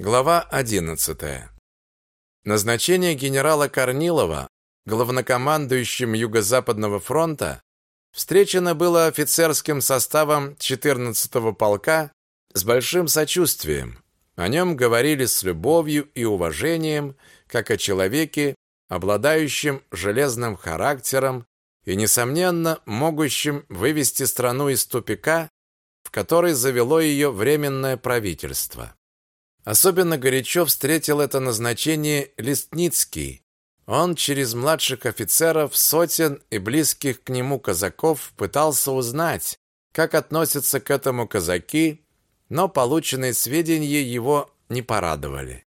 Глава 11. Назначение генерала Корнилова главнокомандующим Юго-Западного фронта встречено было офицерским составом 14-го полка с большим сочувствием. О нем говорили с любовью и уважением, как о человеке, обладающем железным характером и, несомненно, могущим вывести страну из тупика, в который завело ее временное правительство. Особенно горячо встретил это назначение Листницкий. Он через младших офицеров, сотен и близких к нему казаков пытался узнать, как относятся к этому казаки, но полученные сведения его не порадовали.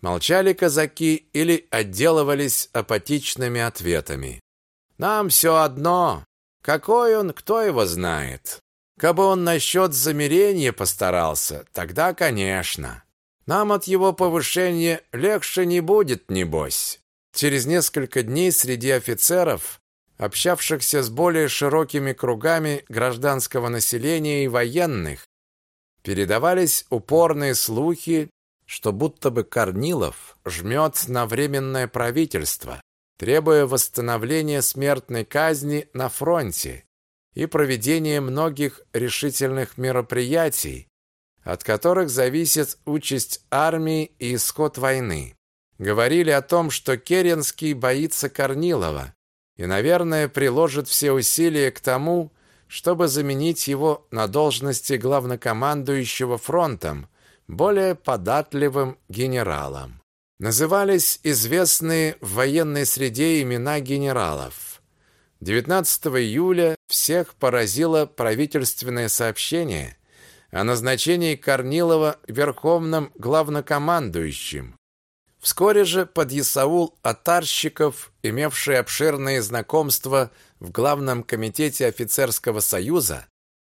Молчали казаки или отделывались апатичными ответами. «Нам все одно. Какой он, кто его знает? Кабы он насчет замерения постарался, тогда, конечно. Нам от его повышения легче не будет, небось. Через несколько дней среди офицеров, общавшихся с более широкими кругами гражданского населения и военных, передавались упорные слухи, что будто бы Корнилов жмет на временное правительство, требуя восстановления смертной казни на фронте и проведения многих решительных мероприятий, от которых зависит участь армии и исход войны. Говорили о том, что Керенский боится Корнилова и, наверное, приложит все усилия к тому, чтобы заменить его на должности главнокомандующего фронтом более податливым генералом. Назывались известные в военной среде имена генералов. 19 июля всех поразило правительственное сообщение, о назначении Корнилова верховным главнокомандующим. Вскоре же подъясаул Атарщиков, имевший обширные знакомства в главном комитете офицерского союза,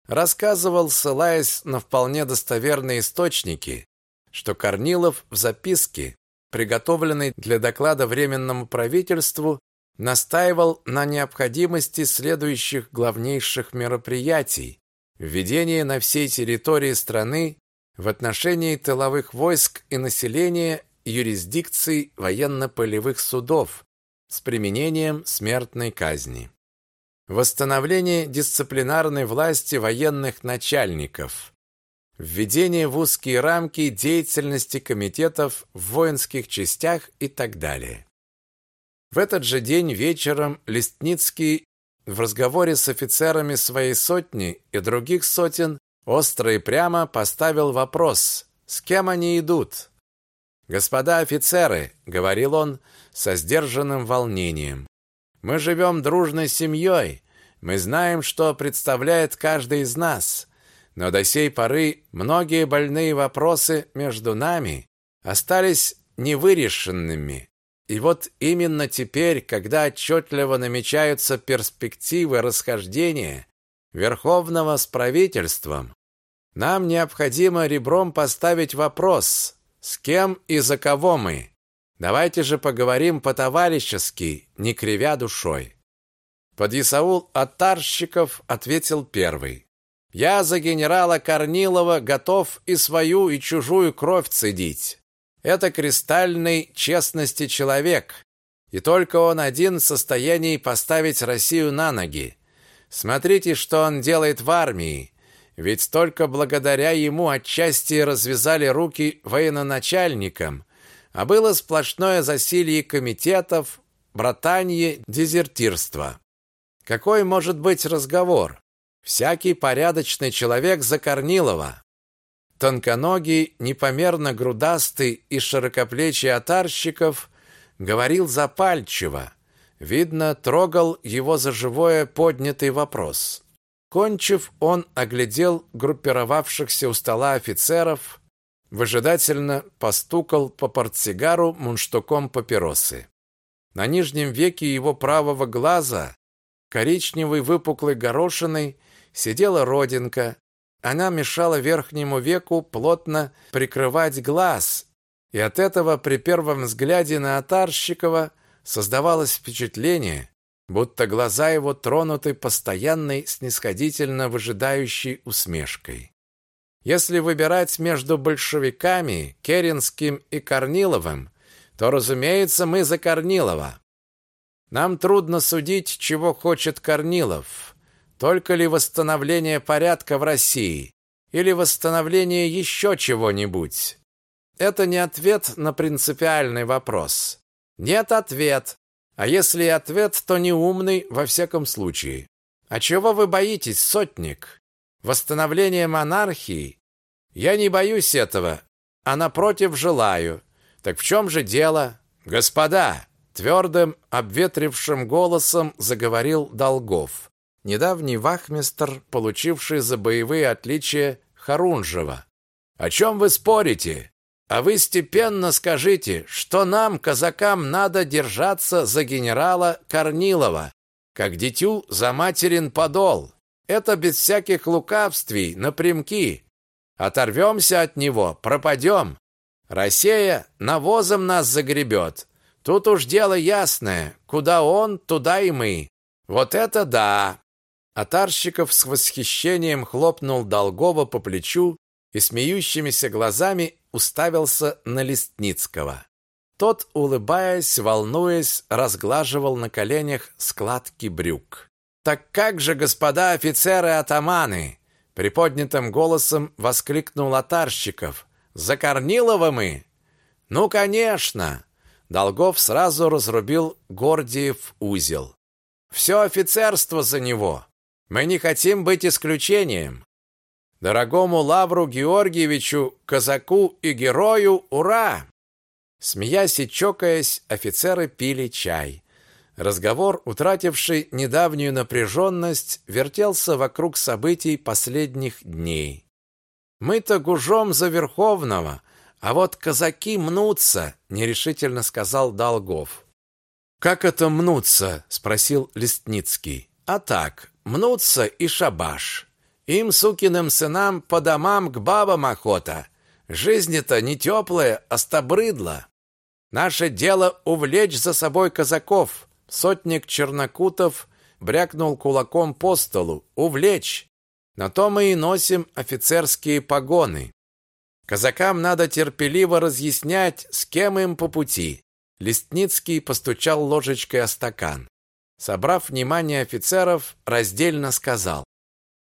рассказывал, ссылаясь на вполне достоверные источники, что Корнилов в записке, приготовленной для доклада Временному правительству, настаивал на необходимости следующих главнейших мероприятий, Введение на всей территории страны в отношении тыловых войск и населения юрисдикций военно-полевых судов с применением смертной казни. Восстановление дисциплинарной власти военных начальников. Введение в узкие рамки деятельности комитетов в воинских частях и так далее. В этот же день вечером Листницкий в разговоре с офицерами своей сотни и других сотен остро и прямо поставил вопрос, с кем они идут. «Господа офицеры», — говорил он со сдержанным волнением, «мы живем дружной семьей, мы знаем, что представляет каждый из нас, но до сей поры многие больные вопросы между нами остались невырешенными. И вот именно теперь, когда отчетливо намечаются перспективы расхождения Верховного с правительством, нам необходимо ребром поставить вопрос, с кем и за кого мы. Давайте же поговорим по-товарищески, не кривя душой. Подъясаул Атарщиков ответил первый. Я за генерала Корнилова готов и свою, и чужую кровь цедить. Это кристальный честности человек, и только он один в состоянии поставить Россию на ноги. Смотрите, что он делает в армии. Ведь только благодаря ему отчасти развязали руки военачальникам, а было сплошное засилье комитетов, братанье, дезертирство. Какой может быть разговор? Всякий порядочный человек за Корнилова. Тонконогий, непомерно грудастый и широкоплечий отарщиков говорил запальчиво. Видно, трогал его за живое поднятый вопрос. Кончив, он оглядел группировавшихся у стола офицеров, выжидательно постукал по портсигару мундштуком папиросы. На нижнем веке его правого глаза, коричневой выпуклой горошиной, сидела родинка, она мешала верхнему веку плотно прикрывать глаз, и от этого при первом взгляде на Атарщикова создавалось впечатление, будто глаза его тронуты постоянной снисходительно выжидающей усмешкой. Если выбирать между большевиками, Керенским и Корниловым, то, разумеется, мы за Корнилова. Нам трудно судить, чего хочет Корнилов. Только ли восстановление порядка в России или восстановление еще чего-нибудь? Это не ответ на принципиальный вопрос. Нет ответ. А если и ответ, то неумный во всяком случае. А чего вы боитесь, сотник? Восстановление монархии? Я не боюсь этого, а напротив желаю. Так в чем же дело? Господа, твердым, обветрившим голосом заговорил Долгов. Недавний вахмистр, получивший за боевые отличия Харунжева. О чем вы спорите? А вы степенно скажите, что нам, казакам, надо держаться за генерала Корнилова, как дитю за материн подол. Это без всяких лукавствий, напрямки. Оторвемся от него, пропадем. Россия навозом нас загребет. Тут уж дело ясное. Куда он, туда и мы. Вот это да! Атарщиков с восхищением хлопнул Долгова по плечу и смеющимися глазами уставился на Листницкого. Тот, улыбаясь, волнуясь, разглаживал на коленях складки брюк. «Так как же, господа офицеры-атаманы!» Приподнятым голосом воскликнул Атарщиков. «За Корнилова мы?» «Ну, конечно!» Долгов сразу разрубил Гордиев узел. «Все офицерство за него. Мы не хотим быть исключением. Дорогому Лавру Георгиевичу, казаку и герою, ура!» Смеясь и чокаясь, офицеры пили чай. Разговор, утративший недавнюю напряженность, вертелся вокруг событий последних дней. «Мы-то гужом за Верховного, а вот казаки мнутся», — нерешительно сказал Долгов. «Как это мнутся?» — спросил Листницкий. «А так, мнутся и шабаш. Им, сукиным сынам, по домам к бабам охота. Жизнь-то не теплая, а стобрыдла. Наше дело увлечь за собой казаков. Сотник Чернокутов брякнул кулаком по столу. Увлечь. На то мы и носим офицерские погоны. Казакам надо терпеливо разъяснять, с кем им по пути. Листницкий постучал ложечкой о стакан. Собрав внимание офицеров, раздельно сказал: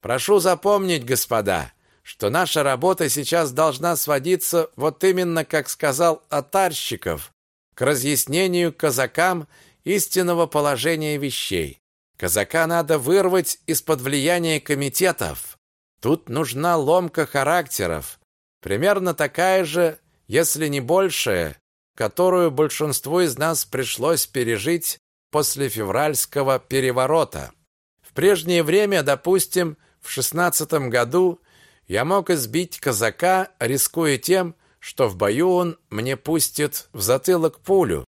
"Прошу запомнить, господа, что наша работа сейчас должна сводиться вот именно, как сказал Атарщиков, к разъяснению казакам истинного положения вещей. Казака надо вырвать из-под влияния комитетов. Тут нужна ломка характеров, примерно такая же, если не большая, которую большинству из нас пришлось пережить после февральского переворота. В прежнее время, допустим, в шестнадцатом году я мог избить казака, рискуя тем, что в бою он мне пустит в затылок пулю.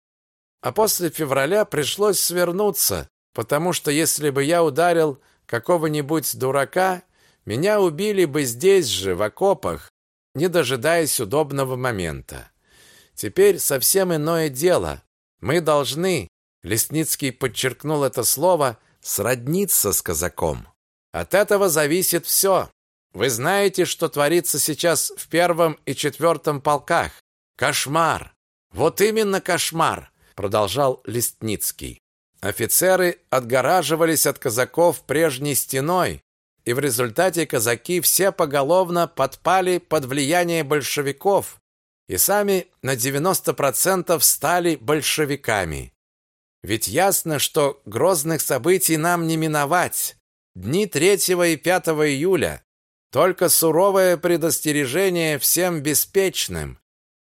А после февраля пришлось свернуться, потому что если бы я ударил какого-нибудь дурака, меня убили бы здесь же, в окопах, не дожидаясь удобного момента. Теперь совсем иное дело. Мы должны, Лесницкий подчеркнул это слово, сродниться с казаком. От этого зависит все. Вы знаете, что творится сейчас в первом и четвертом полках? Кошмар. Вот именно кошмар, продолжал Листницкий. Офицеры отгораживались от казаков прежней стеной, и в результате казаки все поголовно подпали под влияние большевиков и сами на 90% стали большевиками. Ведь ясно, что грозных событий нам не миновать. Дни 3 и 5 июля только суровое предостережение всем беспечным.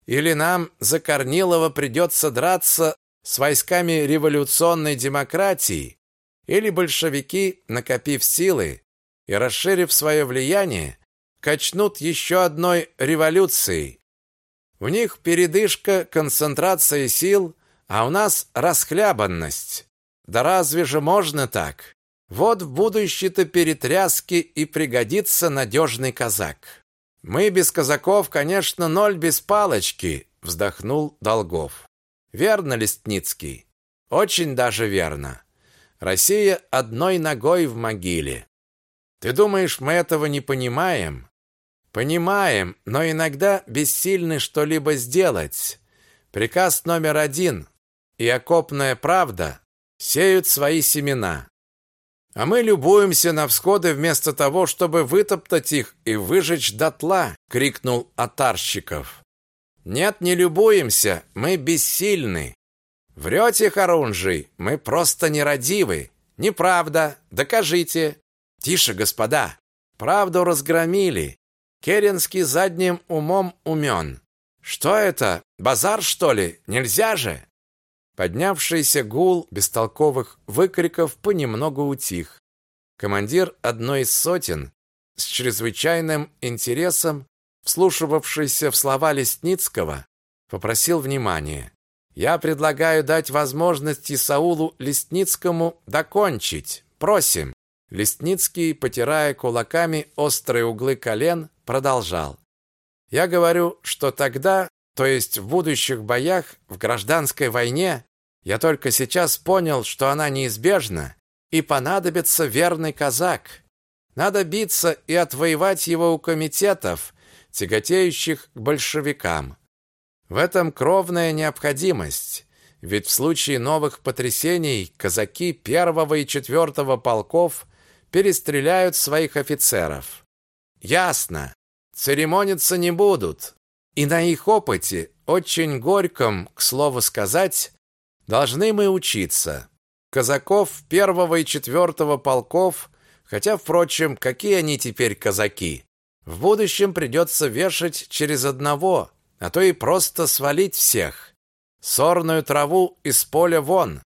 Или нам за Корнилова придется драться с войсками революционной демократии, или большевики, накопив силы и расширив свое влияние, качнут еще одной революцией. У них передышка, концентрация сил, а у нас расхлябанность. Да разве же можно так? Вот в будущей-то перетряске и пригодится надежный казак. Мы без казаков, конечно, ноль без палочки, вздохнул Долгов. Верно, Листницкий. Очень даже верно. Россия одной ногой в могиле. Ты думаешь, мы этого не понимаем? Понимаем, но иногда бессильны что-либо сделать. Приказ номер один и окопная правда сеют свои семена. А мы любуемся на всходы вместо того, чтобы вытоптать их и выжечь дотла, крикнул Атарщиков. Нет, не любуемся, мы бессильны. Врете, Харунжий, мы просто нерадивы. Неправда, докажите. Тише, господа. Правду разгромили. Керенский задним умом умен. Что это? Базар, что ли? Нельзя же. Поднявшийся гул бестолковых выкриков понемногу утих. Командир одной из сотен, с чрезвычайным интересом, вслушивавшийся в слова Лесницкого, попросил внимания. «Я предлагаю дать возможность Исаулу Лесницкому докончить. Просим». Лесницкий, потирая кулаками острые углы колен, продолжал. «Я говорю, что тогда, то есть в будущих боях, в гражданской войне, я только сейчас понял, что она неизбежна, и понадобится верный казак. Надо биться и отвоевать его у комитетов, тяготеющих к большевикам. В этом кровная необходимость, ведь в случае новых потрясений казаки первого и четвертого полков перестреляют своих офицеров. Ясно. Церемониться не будут. И на их опыте, очень горьком, к слову сказать, Должны мы учиться. Казаков первого и четвертого полков, хотя, впрочем, какие они теперь казаки? В будущем придется вешать через одного, а то и просто свалить всех. Сорную траву из поля вон.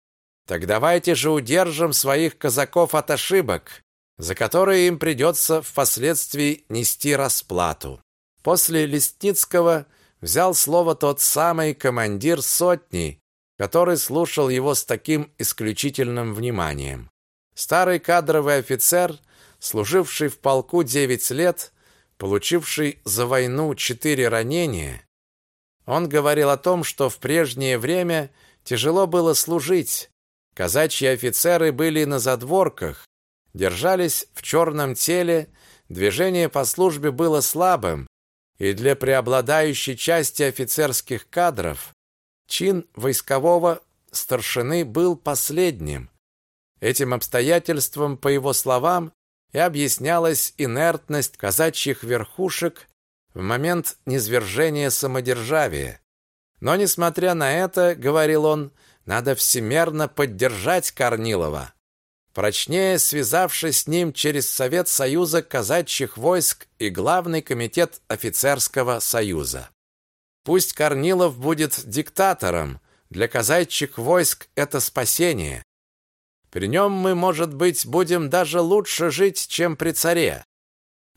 Так давайте же удержим своих казаков от ошибок, за которые им придется впоследствии нести расплату. После Листницкого взял слово тот самый командир сотни, который слушал его с таким исключительным вниманием. Старый кадровый офицер, служивший в полку 9 лет, получивший за войну четыре ранения, он говорил о том, что в прежнее время тяжело было служить. Казачьи офицеры были на задворках, держались в черном теле, движение по службе было слабым, и для преобладающей части офицерских кадров Чин войскового старшины был последним. Этим обстоятельством, по его словам, и объяснялась инертность казачьих верхушек в момент низвержения самодержавия. Но, несмотря на это, говорил он, надо всемерно поддержать Корнилова, прочнее связавшись с ним через Совет Союза казачьих войск и Главный комитет офицерского союза. Пусть Корнилов будет диктатором, для казачьих войск это спасение. При нем мы, может быть, будем даже лучше жить, чем при царе.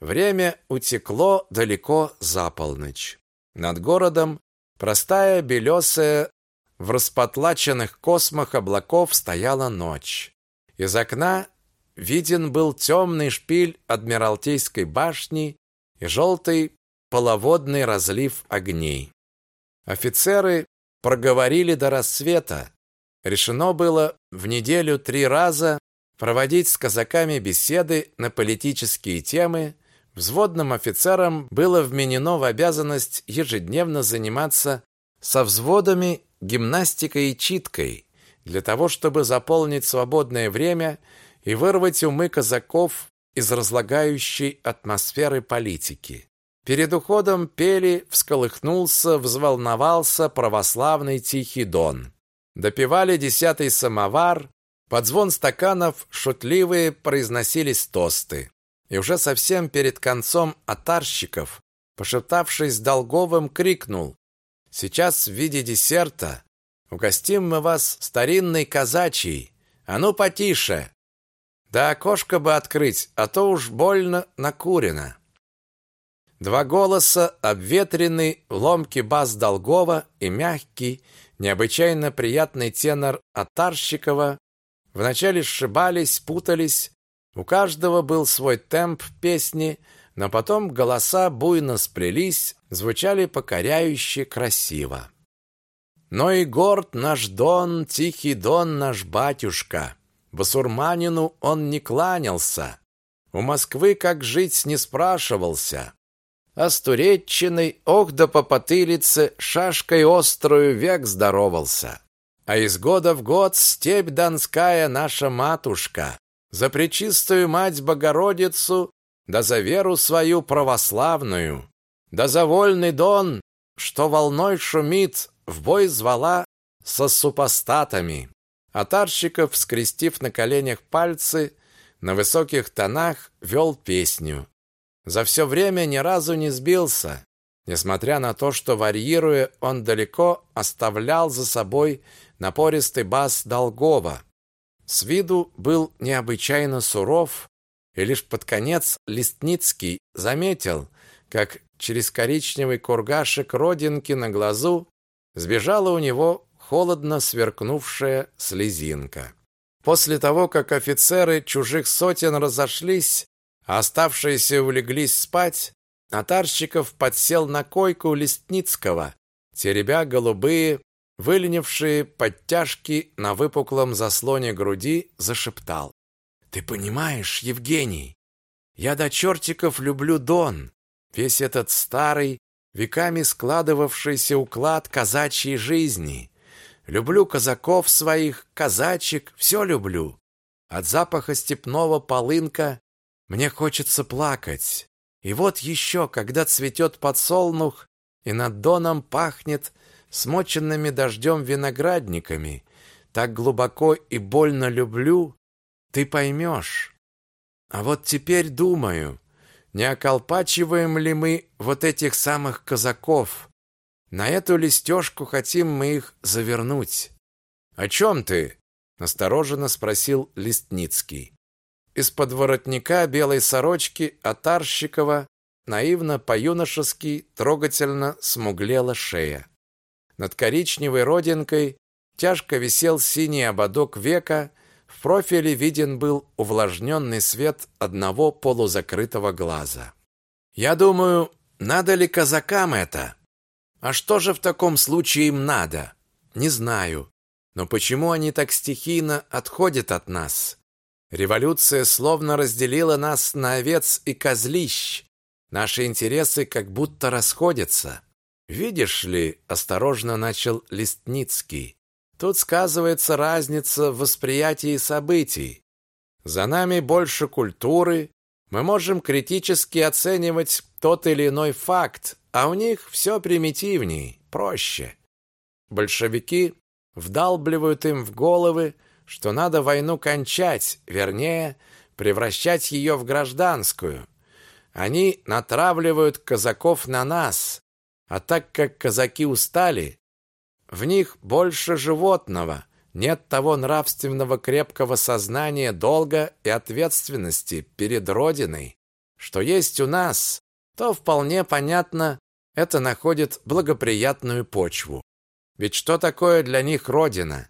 Время утекло далеко за полночь. Над городом простая белесая в распотлаченных космах облаков стояла ночь. Из окна виден был темный шпиль Адмиралтейской башни и желтый половодный разлив огней. Офицеры проговорили до рассвета. Решено было в неделю три раза проводить с казаками беседы на политические темы. Взводным офицерам было вменено в обязанность ежедневно заниматься со взводами гимнастикой и читкой для того, чтобы заполнить свободное время и вырвать умы казаков из разлагающей атмосферы политики. Перед уходом пели, всколыхнулся, взволновался православный тихий дон. Допивали десятый самовар, под звон стаканов шутливые произносились тосты. И уже совсем перед концом атарщиков, пошептавшись Долговым, крикнул «Сейчас в виде десерта угостим мы вас старинной казачьей, а ну потише!» Да окошко бы открыть, а то уж больно накурено. Два голоса, обветренный, ломкий бас Долгова и мягкий, необычайно приятный тенор Атарщикова, вначале сшибались, путались, у каждого был свой темп песни, но потом голоса буйно сплелись, звучали покоряюще красиво. Но и горд наш Дон, тихий Дон наш батюшка, басурманину он не кланялся, у Москвы как жить не спрашивался, а с Туреччиной, ох да по потылице, шашкой острую век здоровался. А из года в год степь донская наша матушка, за пречистую мать Богородицу, да за веру свою православную, да за вольный дон, что волной шумит, в бой звала со супостатами. А Тарщиков, скрестив на коленях пальцы, на высоких тонах вел песню. За все время ни разу не сбился, несмотря на то, что варьируя, он далеко оставлял за собой напористый бас Долгова. С виду был необычайно суров, и лишь под конец Листницкий заметил, как через коричневый кургашек родинки на глазу сбежала у него холодно сверкнувшая слезинка. После того, как офицеры чужих сотен разошлись, оставшиеся улеглись спать, Натарщиков подсел на койку Листницкого, теребя голубые, выленившие подтяжки на выпуклом заслоне груди, зашептал. «Ты понимаешь, Евгений, я до чертиков люблю Дон, весь этот старый, веками складывавшийся уклад казачьей жизни. Люблю казаков своих, казачек, все люблю. От запаха степного полынка мне хочется плакать. И вот еще, когда цветет подсолнух, и над доном пахнет смоченными дождем виноградниками, так глубоко и больно люблю, ты поймешь. А вот теперь думаю, не околпачиваем ли мы вот этих самых казаков, на эту листежку хотим мы их завернуть. О чем ты? настороженно спросил Листницкий. Из-под воротника белой сорочки Атарщикова наивно по-юношески трогательно смуглела шея. Над коричневой родинкой тяжко висел синий ободок века, в профиле виден был увлажненный свет одного полузакрытого глаза. Я думаю, надо ли казакам это? А что же в таком случае им надо? Не знаю. Но почему они так стихийно отходят от нас? Революция словно разделила нас на овец и козлищ. Наши интересы как будто расходятся. Видишь ли, осторожно начал Листницкий. Тут сказывается разница в восприятии событий. За нами больше культуры, мы можем критически оценивать тот или иной факт, а у них все примитивней, проще. Большевики вдалбливают им в головы, что надо войну кончать, вернее, превращать ее в гражданскую. Они натравливают казаков на нас, а так как казаки устали, в них больше животного, нет того нравственного крепкого сознания долга и ответственности перед Родиной, что есть у нас, то вполне понятно, это находит благоприятную почву. Ведь что такое для них родина?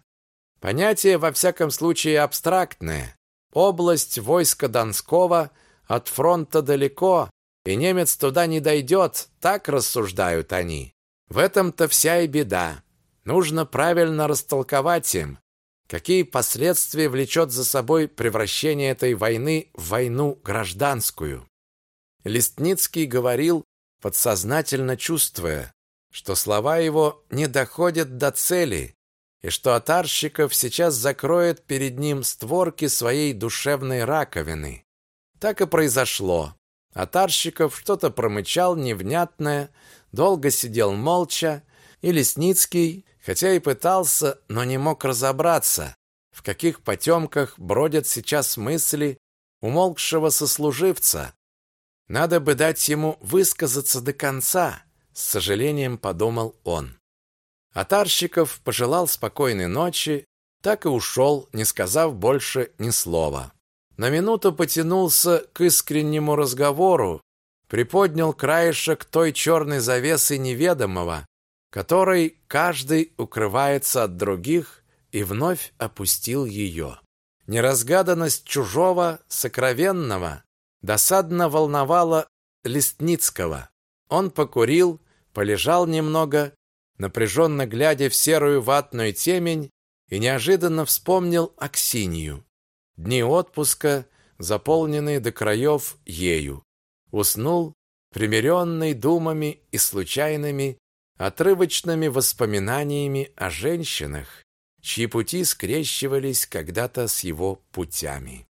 Понятие во всяком случае абстрактное. Область войска Донского от фронта далеко, и немец туда не дойдет, так рассуждают они. В этом-то вся и беда. Нужно правильно растолковать им, какие последствия влечет за собой превращение этой войны в войну гражданскую. Листницкий говорил, подсознательно чувствуя, что слова его не доходят до цели, и что Атарщиков сейчас закроет перед ним створки своей душевной раковины. Так и произошло. Атарщиков что-то промычал невнятное, долго сидел молча, и Лесницкий, хотя и пытался, но не мог разобраться, в каких потемках бродят сейчас мысли умолкшего сослуживца, надо бы дать ему высказаться до конца, с сожалением подумал он. Атарщиков пожелал спокойной ночи, так и ушел, не сказав больше ни слова. На минуту потянулся к искреннему разговору, приподнял краешек той черной завесы неведомого, которой каждый укрывается от других, и вновь опустил ее. Неразгаданность чужого, сокровенного, досадно волновало Листницкого. Он покурил, полежал немного, напряженно глядя в серую ватную темень, и неожиданно вспомнил Аксинью. Дни отпуска, заполненные до краев ею. Уснул, примиренный думами и случайными, отрывочными воспоминаниями о женщинах, чьи пути скрещивались когда-то с его путями.